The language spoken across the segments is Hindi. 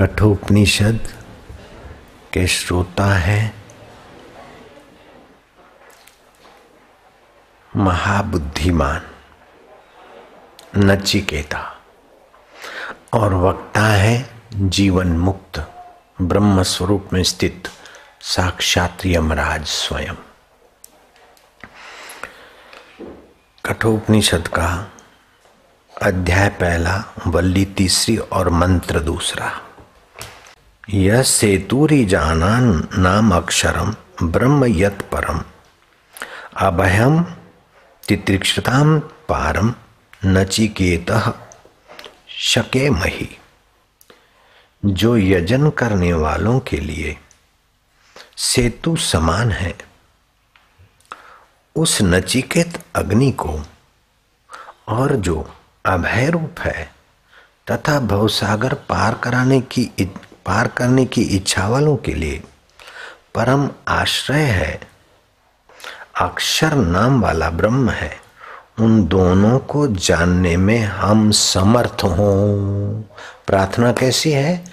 कठोपनिषद के श्रोता है। महाबुद्धिमान, नचिकेता और वक्ता है जीवन मुक्त ब्रह्म स्वरूप में स्थित साक्षात यमराज स्वयं। कठोपनिषद का अध्याय पहला, वल्ली तीसरी और मंत्र दूसरा। यह सेतुरी जाना नाम अक्षरम, ब्रह्म यत परम। अभयम तितृक्षताम पारम, नचिकेत शके मही। जो यजन करने वालों के लिए सेतु समान है, उस नचिकेत अग्नि को और जो अभय रूप है, तथा भवसागर पार कराने की पार करने की इच्छा वालों के लिए परम आश्रय है। अक्षर नाम वाला ब्रह्म है। उन दोनों को जानने में हम समर्थ हों। प्रार्थना कैसी है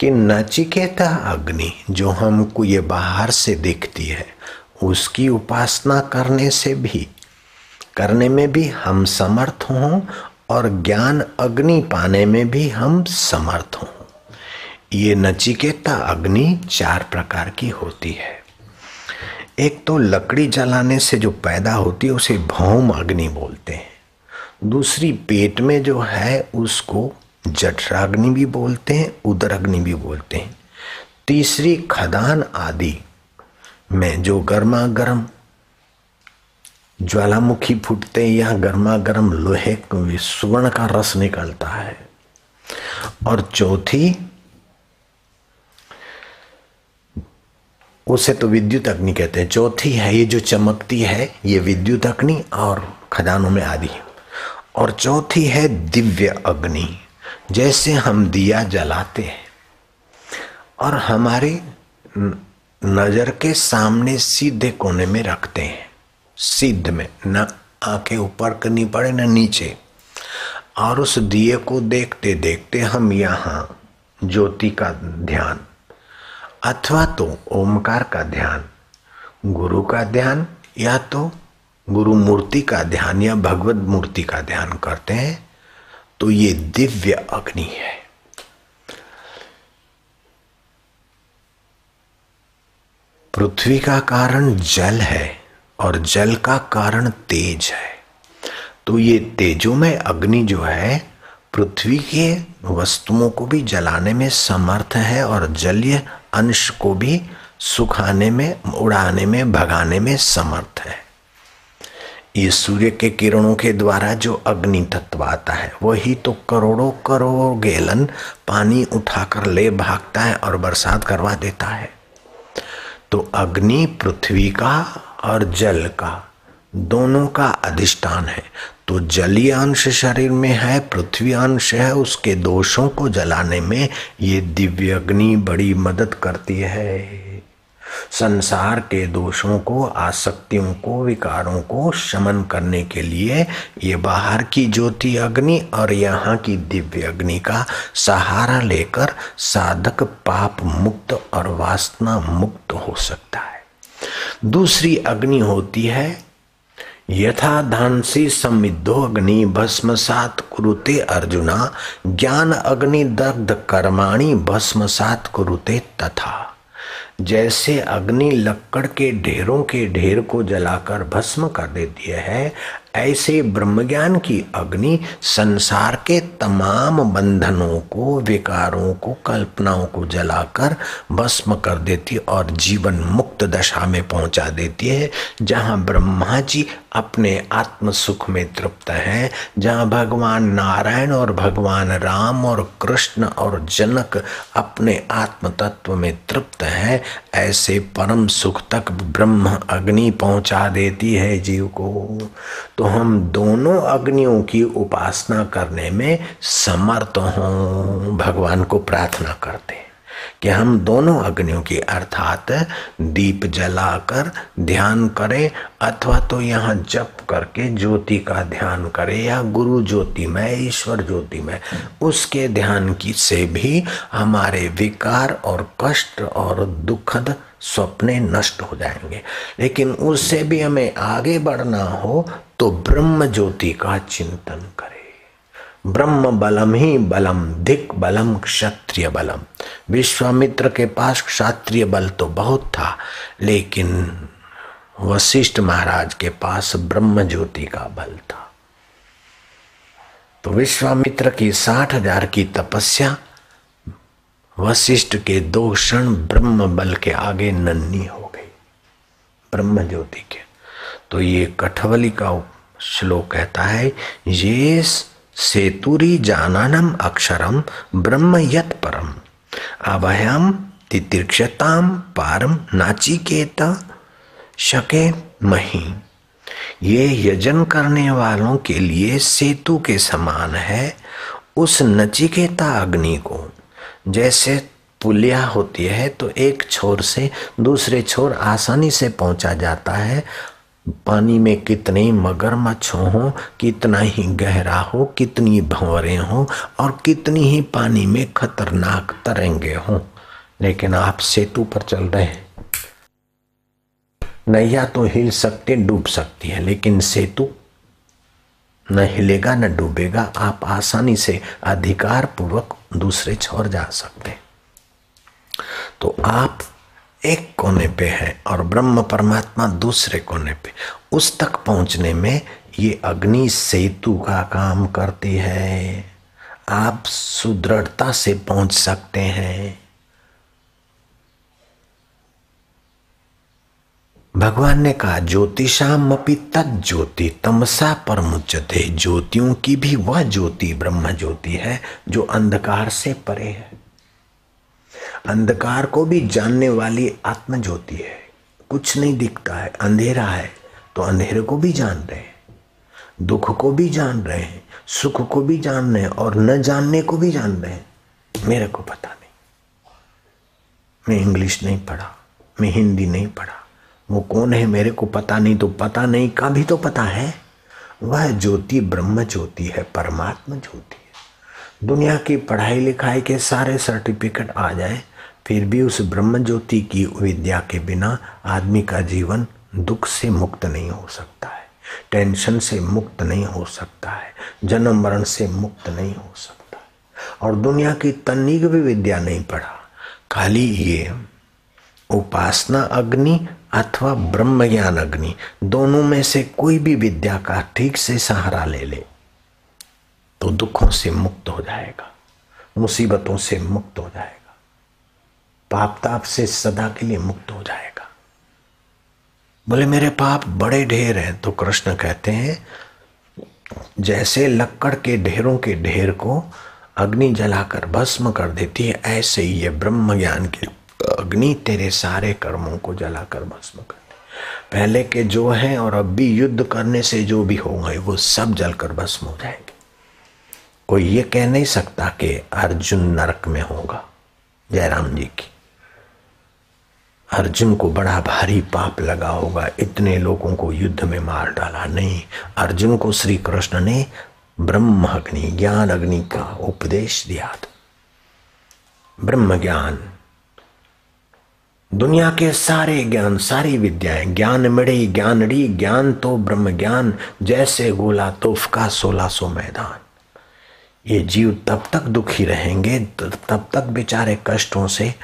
कि नचिकेता अग्नि जो हमको ये बाहर से दिखती है, उसकी उपासना करने से भी, करने में भी हम समर्थ हों और ज्ञान अग्नि पाने में भी हम समर्थ हों। ये नचिकेता अग्नि चार प्रकार की होती है। एक तो लकड़ी जलाने से जो पैदा होती है, उसे भौम अग्नि बोलते हैं। दूसरी पेट में जो है, उसको जठराग्नि भी बोलते हैं उदर अग्नि भी बोलते हैं। तीसरी खदान आदि में जो गर्मा गर्म ज्वालामुखी फूटते या गर्मा गर्म लोहे सुवर्ण का रस निकलता है। और चौथी उसे तो विद्युत अग्नि कहते हैं। चौथी है, ये जो चमकती है, ये विद्युत अग्नि और खदानों में आदि। और चौथी है, दिव्य अग्नि। जैसे हम दिया जलाते हैं और हमारे नज़र के सामने सीधे कोने में रखते हैं। सिद्ध में, न आँखें ऊपर करनी पड़े, न नीचे। और उस दिए को देखते देखते हम यहाँ ज्योति का ध्यान अथवा तो ओमकार का ध्यान, गुरु का ध्यान, या तो गुरु मूर्ति का ध्यान या भगवत मूर्ति का ध्यान करते हैं तो ये दिव्य अग्नि है। पृथ्वी का कारण जल है और जल का कारण तेज है। तो ये तेजो में अग्नि जो है पृथ्वी के वस्तुओं को भी जलाने में समर्थ है और जलीय अंश को भी सुखाने में, उड़ाने में, भगाने में समर्थ है। ये सूर्य के किरणों के द्वारा जो अग्नि तत्व आता है, वही तो करोड़ों करोड़ गैलन पानी उठाकर ले भागता है और बरसात करवा देता है। तो अग्नि पृथ्वी का और जल का दोनों का अधिष्ठान है। तो जलीय अंश शरीर में है पृथ्वी अंश है, उसके दोषों को जलाने में ये दिव्य अग्नि बड़ी मदद करती है। संसार के दोषों को, आसक्तियों को, विकारों को शमन करने के लिए ये बाहर की ज्योति अग्नि और यहाँ की दिव्य अग्नि का सहारा लेकर साधक पाप मुक्त और वासना मुक्त हो सकता है। दूसरी अग्नि होती है यथा धानसी समिद्धो अग्नि भस्म सात कुरुते अर्जुना, ज्ञान अग्नि दग्ध कर्माणी भस्म सात कुरुते तथा। जैसे अग्नि लक्कड़ के ढेरों के ढेर को जलाकर भस्म कर देती है ऐसे ब्रह्मज्ञान की अग्नि संसार के तमाम बंधनों को, विकारों को, कल्पनाओं को जलाकर भस्म कर देती और जीवन मुक्त दशा में पहुँचा देती है, जहाँ ब्रह्मा जी अपने आत्म सुख में तृप्त हैं, जहाँ भगवान नारायण और भगवान राम और कृष्ण और जनक अपने आत्म तत्व में तृप्त हैं, ऐसे परम सुख तक ब्रह्म अग्नि पहुँचा देती है जीव को। तो हम दोनों अग्नियों की उपासना करने में समर्थ हों, भगवान को प्रार्थना करते हैं। कि हम दोनों अग्नियों की, अर्थात दीप जलाकर ध्यान करें, अथवा तो यहाँ जप करके ज्योति का ध्यान करें, या गुरु ज्योति में, ईश्वर ज्योति में, उसके ध्यान की से भी हमारे विकार और कष्ट और दुखद स्वप्ने नष्ट हो जाएँगे। लेकिन उससे भी हमें आगे बढ़ना हो तो ब्रह्म ज्योति का चिंतन करें। ब्रह्म बलम ही बलम धिक बलम क्षत्रिय बलम। विश्वामित्र के पास क्षत्रिय बल तो बहुत था, लेकिन वशिष्ठ महाराज के पास ब्रह्म ज्योति का बल था। तो विश्वामित्र की साठ हज़ार की तपस्या, वशिष्ठ के दो क्षण ब्रह्म बल के आगे नन्नी हो गई, ब्रह्म ज्योति के। तो ये कठवली का श्लोक कहता है, ये सेतुरी जानानम अक्षरम ब्रह्म यत परम। अभयम तितीक्षताम पारम नाचिकेत शके मही। ये यजन करने वालों के लिए सेतु के समान है उस नचिकेता अग्नि को। जैसे पुलिया होती है तो एक छोर से दूसरे छोर आसानी से पहुँचा जाता है पानी में कितने मगरमच्छ हो, कितना ही गहरा हो, कितनी भंवरें हो और कितनी ही पानी में खतरनाक तरंगे हो। लेकिन आप सेतु पर चल रहे हैं। नैया तो हिल सकती, डूब सकती है, लेकिन सेतु न हिलेगा, न डूबेगा। आप आसानी से अधिकार पूर्वक दूसरे छोर जा सकते हैं। तो आप एक कोने पे है और ब्रह्म परमात्मा दूसरे कोने पे। उस तक पहुँचने में ये अग्नि सेतु का काम करती है। आप सुदृढ़ता से पहुँच सकते हैं। भगवान ने कहा ज्योतिषाम अपी तद ज्योति, तमसा पर मुचते ज्योतियों की भी वह ज्योति, ब्रह्म ज्योति है, जो अंधकार से परे है। अंधकार को भी जानने वाली आत्म ज्योति है। कुछ नहीं दिखता है, अंधेरा है तो अंधेरे को भी जान रहे हैं। दुख को भी जान रहे हैं, सुख को भी जान रहे हैं, और न जानने को भी जान रहे हैं। मेरे को पता नहीं। मैं इंग्लिश नहीं पढ़ा, मैं हिंदी नहीं पढ़ा। वो कौन है मेरे को पता नहीं तो पता नहीं का भी तो पता है। वह ज्योति ब्रह्म ज्योति है, परमात्मा ज्योति है। दुनिया की पढ़ाई लिखाई के सारे सर्टिफिकेट आ जाए फिर भी उस ब्रह्म ज्योति की विद्या के बिना आदमी का जीवन दुख से मुक्त नहीं हो सकता है, टेंशन से मुक्त नहीं हो सकता है, जन्म मरण से मुक्त नहीं हो सकता और दुनिया की तन्नीक भी विद्या नहीं पढ़ा। खाली ये उपासना अग्नि अथवा ब्रह्म ज्ञान अग्नि, दोनों में से कोई भी विद्या का ठीक से सहारा ले ले तो दुखों से मुक्त हो जाएगा, मुसीबतों से मुक्त हो जाएगा। पाप ताप से सदा के लिए मुक्त हो जाएगा। बोले, मेरे पाप बड़े ढेर हैं। तो कृष्ण कहते हैं, जैसे लक्कड़ के ढेरों के ढेर को अग्नि जलाकर भस्म कर देती है, ऐसे ही ये ब्रह्म ज्ञान की अग्नि तेरे सारे कर्मों को जलाकर भस्म कर पहले के जो हैं और अब भी युद्ध करने से जो भी हो गए, वो सब जलकर भस्म हो जाएँगे। कोई ये कह नहीं सकता कि अर्जुन नरक में होगा, जयराम जी की। अर्जुन को बड़ा भारी पाप लगा होगा, इतने लोगों को युद्ध में मार डाला नहीं। अर्जुन को श्री कृष्ण ने ब्रह्म अग्नि, ज्ञान अग्नि का उपदेश दिया था। ब्रह्म ज्ञान। दुनिया के सारे ज्ञान, सारी विद्याएँ, ज्ञान मिड़े ज्ञानड़ी ज्ञान तो ब्रह्म ज्ञान, जैसे गोला तोफ का सोलह सो मैदान। ये जीव तब तक दुखी रहेंगे, तब तक बेचारे कष्टों से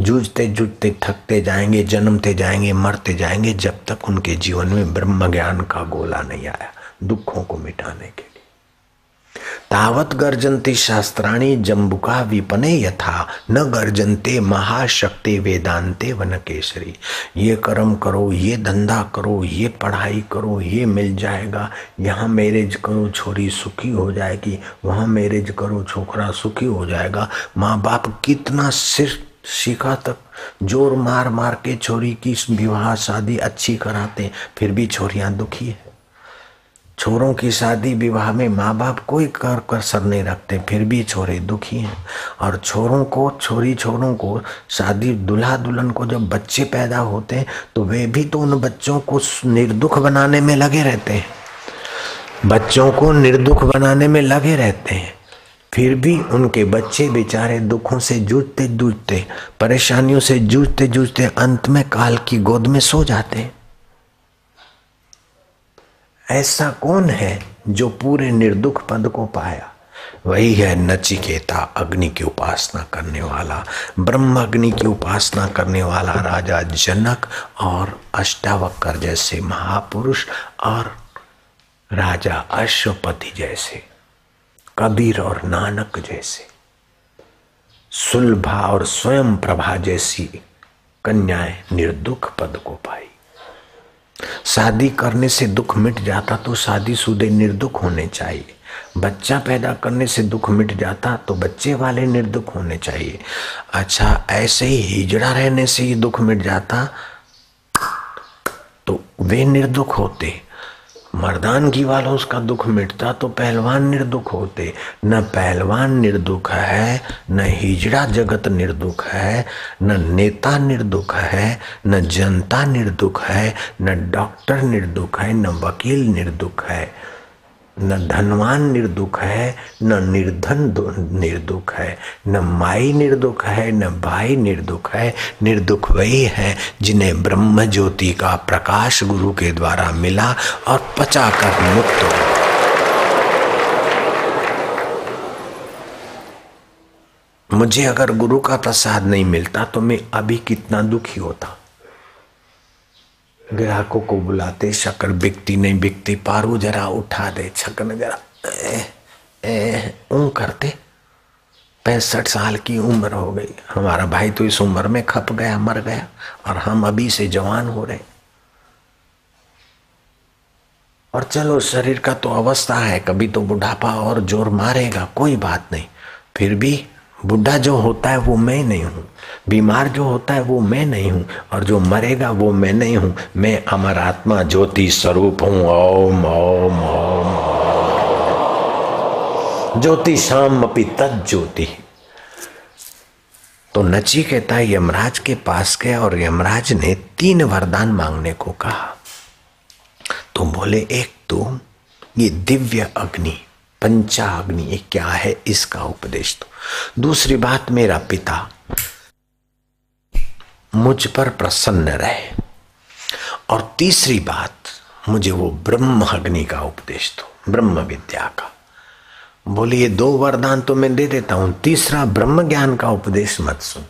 जूझते जूझते थकते जाएँगे, जन्मते जाएँगे, मरते जाएँगे, जब तक उनके जीवन में ब्रह्म ज्ञान का गोला नहीं आया दुखों को मिटाने के लिए। तावत गर्जंती शास्त्राणी जम्बुका विपने यथा, न गर्जनते महाशक्ति वेदांते वन केसरी ये कर्म करो, ये धंधा करो, ये पढ़ाई करो, ये मिल जाएगा, यहाँ मैरिज करो, छोरी सुखी हो जाएगी, वहाँ मैरिज करो, छोकरा सुखी हो जाएगा। माँ बाप कितना सिर शिखा तक ज़ोर मार मार के छोरी की विवाह शादी अच्छी कराते, फिर भी छोरियाँ दुखी है। छोरों की शादी विवाह में माँ बाप कोई कर कसर नहीं रखते, फिर भी छोरे दुखी हैं। और छोरों को, छोरी छोरों को शादी दुल्हा दुल्हन को जब बच्चे पैदा होते हैं तो वे भी तो उन बच्चों को निर्दुख बनाने में लगे रहते हैं। बच्चों को निर्दुख बनाने में लगे रहते हैं। फिर भी उनके बच्चे बेचारे दुखों से जूझते जूझते, परेशानियों से जूझते जूझते अंत में काल की गोद में सो जाते। ऐसा कौन है जो पूरे निर्दुख पद को पाया? वही है नचिकेता, अग्नि की उपासना करने वाला ब्रह्म अग्नि की उपासना करने वाला राजा जनक और अष्टावक्र जैसे महापुरुष और राजा अश्वपति जैसे। कबीर और नानक जैसे, सुलभा और स्वयं प्रभा जैसी कन्याएँ निर्दुख पद को पाई। शादी करने से दुख मिट जाता तो शादी सुदे निर्दुख होने चाहिए। बच्चा पैदा करने से दुख मिट जाता तो बच्चे वाले निर्दुख होने चाहिए। अच्छा ऐसे ही हिजड़ा रहने से ही दुख मिट जाता तो वे निर्दुख होते। मर्दानगी वालों उसका दुख मिटता तो पहलवान निर्दुख होते। न पहलवान निर्दुख है, न हिजड़ा जगत निर्दुख है, न नेता निर्दुख है, न जनता निर्दुख है, न डॉक्टर निर्दुख है, न वकील निर्दुख है। न धनवान निर्दुख है, न निर्धन निर्दुख है, न माई निर्दुख है, न भाई निर्दुख है। निर्दुख वही है जिन्हें ब्रह्म ज्योति का प्रकाश गुरु के द्वारा मिला और पचाकर मुक्त हो। मुझे अगर गुरु का प्रसाद नहीं मिलता तो मैं अभी कितना दुखी होता। ग्राहकों को बुलाते शक्कर बिकती नहीं बिकती पारू जरा उठा दे छकन जरा ए, करते। पैंसठ साल की उम्र हो गई। हमारा भाई तो इस उम्र में खप गया मर गया और हम अभी से जवान हो रहे और चलो शरीर का तो अवस्था है कभी तो बुढ़ापा और ज़ोर मारेगा कोई बात नहीं। फिर भी बुढ़ा जो होता है वो मैं नहीं हूँ। बीमार जो होता है वो मैं नहीं हूँ। और जो मरेगा वो मैं नहीं हूँ। मैं अमर आत्मा ज्योति स्वरूप हूँ। ओम ओम ओम ज्योति शाम अपी तत् ज्योति। तो नची कहता है, यमराज के पास गया और यमराज ने तीन वरदान मांगने को कहा। तो बोले, एक तो ये दिव्य अग्नि पंचाग्नि ये क्या है, इसका उपदेश दो। दूसरी बात, मेरा पिता मुझ पर प्रसन्न रहे। और तीसरी बात, मुझे वो ब्रह्म अग्नि का उपदेश दो ब्रह्म विद्या का। बोलिए, दो वरदान तो मैं दे देता हूँ, तीसरा ब्रह्म ज्ञान का उपदेश मत सुन।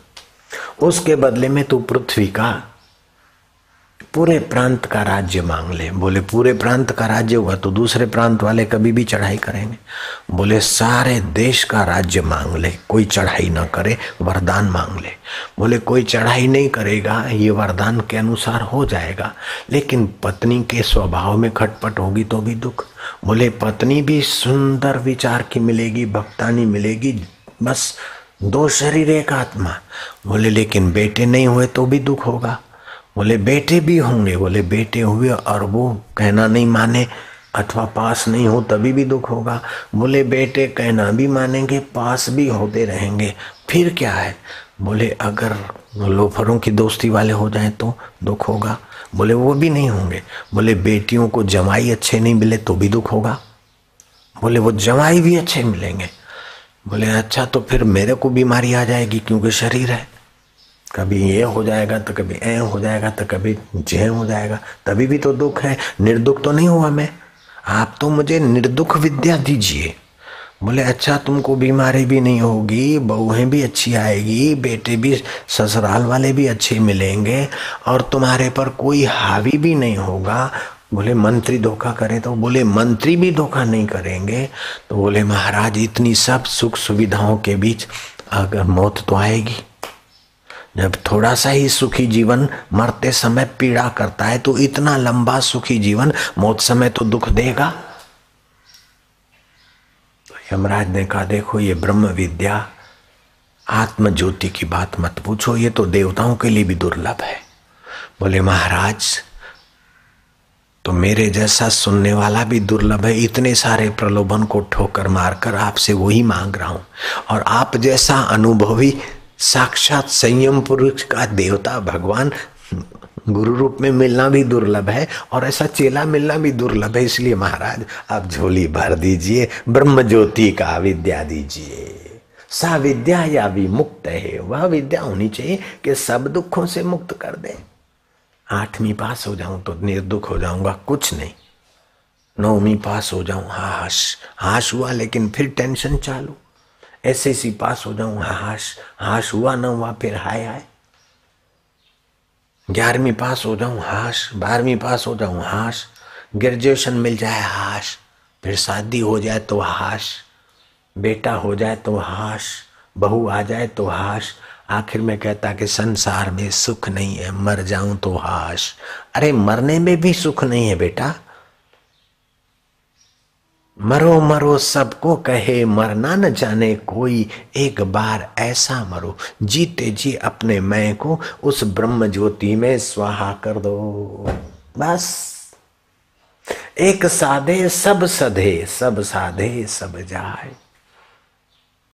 उसके बदले में तू पृथ्वी का पूरे प्रांत का राज्य मांग ले। बोले, पूरे प्रांत का राज्य हुआ तो दूसरे प्रांत वाले कभी भी चढ़ाई करेंगे। बोले, सारे देश का राज्य मांग ले, कोई चढ़ाई ना करे, वरदान मांग ले। बोले, कोई चढ़ाई नहीं करेगा, ये वरदान के अनुसार हो जाएगा, लेकिन पत्नी के स्वभाव में खटपट होगी तो भी दुख। बोले, पत्नी भी सुंदर विचार की मिलेगी, भक्तानी मिलेगी, बस दो शरीर, एक आत्मा। बोले, लेकिन बेटे नहीं हुए तो भी दुख होगा। बोले, बेटे भी होंगे। बोले, बेटे हुए और वो कहना नहीं माने, अथवा पास नहीं हो तभी भी दुख होगा। बोले, बेटे कहना भी मानेंगे, पास भी होते रहेंगे। फिर क्या है? बोले, अगर लोफरों की दोस्ती वाले हो जाए तो दुख होगा। बोले, वो भी नहीं होंगे। बोले, बेटियों को जमाई अच्छे नहीं मिले तो भी दुख होगा। बोले, वो जमाई भी अच्छे मिलेंगे। बोले अच्छा तो फिर मेरे को बीमारी आ जाएगी क्योंकि शरीर है। कभी ये हो जाएगा तो कभी ए हो जाएगा तो कभी जे हो जाएगा। तभी भी तो दुख है। निर्दुख तो नहीं हुआ मैं। आप तो मुझे निर्दुख विद्या दीजिए। बोले अच्छा तुमको बीमारी भी नहीं होगी, बहुएँ भी अच्छी आएगी, बेटे भी, ससुराल वाले भी अच्छे मिलेंगे, और तुम्हारे पर कोई हावी भी नहीं होगा। बोले, मंत्री धोखा करे तो? बोले, मंत्री भी धोखा नहीं करेंगे। तो बोले, महाराज, इतनी सब सुख सुविधाओं के बीच अगर मौत तो आएगी। जब थोड़ा सा ही सुखी जीवन मरते समय पीड़ा करता है तो इतना लंबा सुखी जीवन मौत समय तो दुख देगा। तो यमराज ने कहा, देखो, ये ब्रह्म विद्या, आत्म ज्योति की बात मत पूछो, ये तो देवताओं के लिए भी दुर्लभ है। बोले, महाराज तो मेरे जैसा सुनने वाला भी दुर्लभ है, इतने सारे प्रलोभन को ठोकर मारकर आपसे वही मांग रहा हूँ। और आप जैसा अनुभवी साक्षात संयम पुरुष का देवता भगवान गुरु रूप में मिलना भी दुर्लभ है और ऐसा चेला मिलना भी दुर्लभ है, इसलिए महाराज, आप झोली भर दीजिए ब्रह्म ज्योति का विद्या दीजिए। सा विद्या या भी मुक्त है, वह विद्या होनी चाहिए कि सब दुखों से मुक्त कर दे। आठवीं पास हो जाऊँ तो निर्दुख हो जाऊँगा, कुछ नहीं। नौवीं पास हो जाऊँ, हाश हाश हुआ, लेकिन फिर टेंशन चालू। एस पास हो जाऊँ, हाश हाश हुआ ना हुआ, फिर हाय हाय। ग्यारहवीं पास हो जाऊँ, हाश, बारहवीं पास हो जाऊँ, हाश। ग्रेजुएशन मिल जाए, हाश। फिर शादी हो जाए तो हाश। बेटा हो जाए तो हाश। बहू आ जाए तो हाश। आखिर में कहता कि संसार में सुख नहीं है, मर जाऊँ तो हाश। अरे मरने में भी सुख नहीं है बेटा। मरो मरो सबको कहे, मरना न जाने कोई एक बार ऐसा मरो। जीते जी अपने मैं को, उस ब्रह्म ज्योति में स्वाहा कर दो। बस। एक साधे सब सधे, सब साधे सब जाए।